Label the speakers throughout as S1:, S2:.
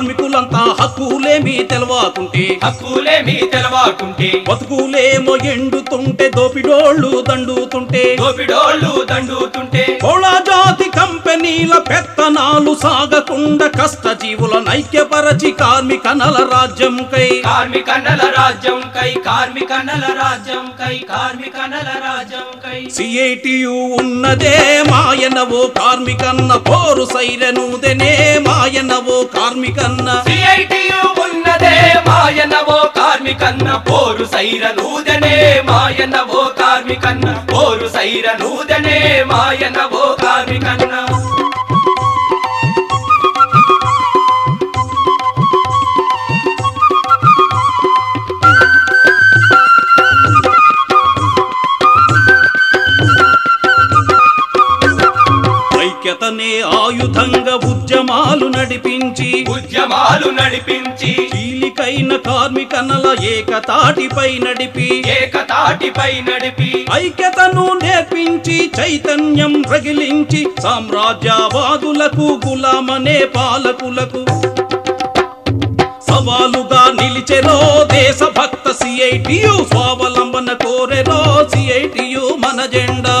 S1: కార్మికులంతా హక్కులేమి తెలవాకుంటే.
S2: హక్కులేమి తెలవాకుంటే.
S1: బతుకులేమో ఎండుతుంటే దోపిడోళ్ళు దండుతుంటే.
S2: దోపిడోళ్ళు దండుతుంటే.
S1: జాతి కంపెనీల పెత్తనాలు సాగకుండా కష్టజీవుల నైక్యపరచి కార్మికనల రాజ్యం కై.
S2: కార్మికన్నల రాజ్యం కై కార్మికన్నల రాజ్యం కై కార్మికన్నల రాజ్యం కై.
S1: సిఐటియు ఉన్నదే మాయనవో కార్మికన్న పోరు సైరనుదనే మాయనవో కన్న.
S2: సిఐటియు ఉన్నదే మాయనవో కార్మికన్న. పోరు సైర నూదనే మాయనవో కార్మికన్న. పోరు సైర నూదనే మాయనవో కార్మికన్న.
S1: ఐక్యతనే ఆయుధంగా ఉద్యమాలు నడిపించి
S2: ఉద్యమాలు నడిపించి
S1: చీలికైన కార్మికనల ఏకతాటిపై నడిపి
S2: ఏకతాటిపై నడిపి
S1: ఐక్యతను నేర్పించి చైతన్యం రగిలించి సామ్రాజ్యవాదులకు గులామనే పాలకులకు. సవాలుగా నిలిచెరో దేశభక్త సిఐటియు స్వావలంబన కోరెరో సిఐటియు మన జెండా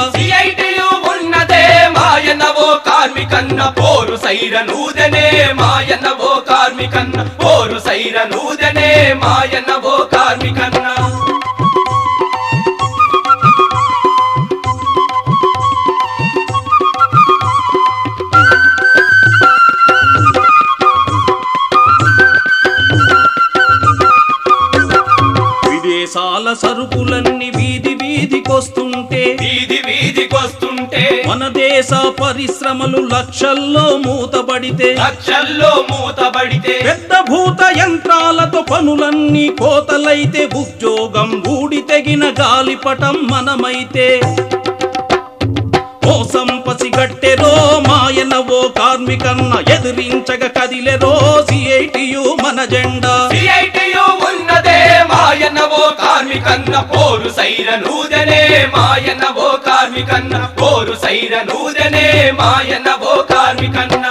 S2: కార్మికన్న పోరు సైర నూదనే మాయనవో కార్మికన్న పోరు సైర నూదనే మాయనవో కార్మికన్న.
S1: విదేశాల సరుకులన్నీ వీధి వీధికొస్తుంటే
S2: వీధి వీధికొస్తుంటే
S1: మన దేశ పరిశ్రమలు లక్షల్లో మూతబడితే.
S2: లక్షల్లో మూతబడితే.
S1: పెద్ద భూత యంత్రాలతో పనులన్నీ కోతలైతే ఉద్యోగం ఊడి తెగిన గాలిపటం మనమైతే. మోసం పసిగట్టెరో మాయనవో కార్మికన్న ఎదిరించగ కదిలెరో సిఐటియు మన జెండా.
S2: సిఐటియు ఉన్నదే మాయనవో కార్మికన్న పోరు సైర నూదనే మాయనవో కార్మికన్న పోరు సైర నూదనే మాయన ఓ కార్మికన్న.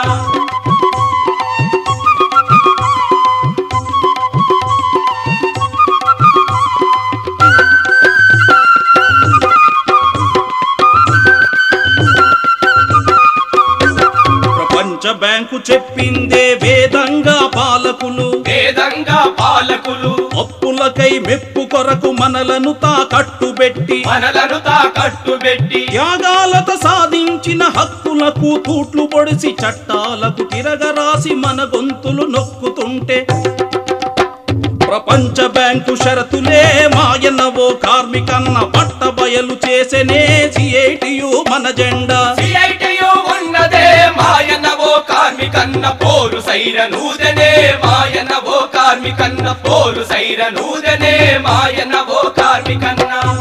S1: ప్రపంచ బ్యాంకు చెప్పిందే వేదంగా పాలకులు.
S2: వేదంగా పాలకులు.
S1: అప్పులకై మెప్పు కొరకు మనలను తాకట్టుబెట్టి
S2: మనలను తాకట్టు పెట్టి
S1: త్యాగాలతో సాధించిన హక్కులకు తూట్లు పొడిసి చట్టాలకు తిరగరాసి మన గొంతులు నొక్కుతుంటే. ప్రపంచ బ్యాంకు షరతులే మాయనవో కార్మికన్న పట్ట బయలు చేసెనే సిఐటియు మన జెండా.
S2: సిఐటియు ఉన్నదే మాయనవో కార్మికన్న పోరు సైర నూదనే మాయన ఓ కార్మికన్న పోరు సైర నూదనే మాయన ఓ కార్మికన్న.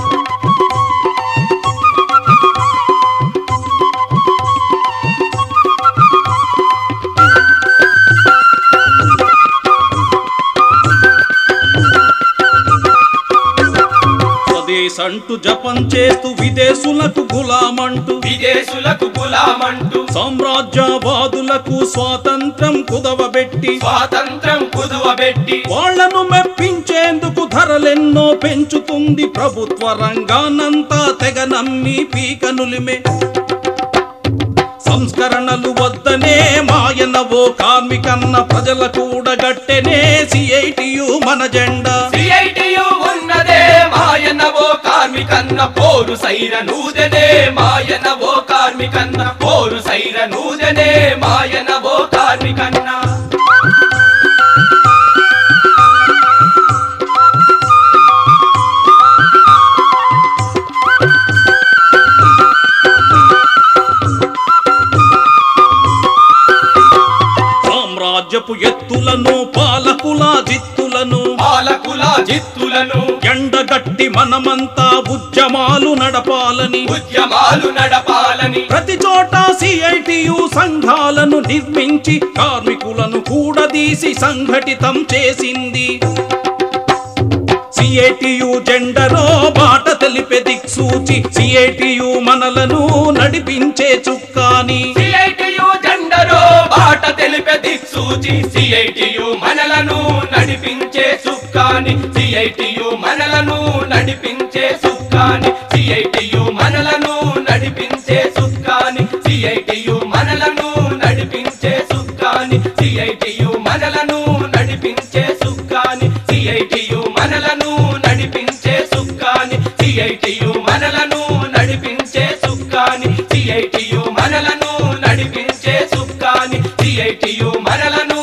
S1: స్వదేశంటూ జపం చేస్తూ విదేశులకు గులామంటూ
S2: విదేశులకు గులామంటూ
S1: సామ్రాజ్యవాదులకు స్వాతంత్రం కుదవబెట్టి
S2: స్వాతంత్రం కుదువబెట్టి
S1: వాళ్ళను మెప్పించేందుకు ధరలెన్నో పెంచుతుంది ప్రభుత్వ రంగానంతా తెగ నమ్మి పీకనులిమే సంస్కరణలు వద్దనే మాయనవో కార్మికన్న ప్రజల కూడగట్టెనే సిఐటియు మన జెండా.
S2: సిఐటియు ఉన్నదే మాయనవో కార్మికన్న పోరు సైర నూదనే మాయనవో కార్మికన్న పోరు సైర నూదె
S1: సామ్రాజ్యపు ఎత్తులను పాలకుల జిత్తులను.
S2: పాలకుల జిత్తులను.
S1: ఎండగట్టి మనమంతా ఉద్యమాలు నడపాలని.
S2: ఉద్యమాలు నడపాలని.
S1: ప్రతి చోట సిఐటియు సంఘాలను నిర్మించి కార్మికులను కూడదీసి సంఘటితం చేసింది. సిఐటియు జెండరో బాట తెలిపే దిక్సూచి సిఐటియు మనలను నడిపించే చుక్కాని.
S2: అధిపతి సూచి సిఐటియు మనలను నడిపించే సుఖాని సిఐటియు మనలను నడిపించే సుఖాని సిఐటియు మనలను నడిపించే సుఖాని సిఐటియు మనలను నడిపించే సుఖాని సిఐటియు మనలను నడిపించే సుఖాని సిఐటియు మనలను నడిపించే సుఖాని సిఐటియు మనలను నడిపించే సుఖాని సిఐటియు సిఐటియు మరలను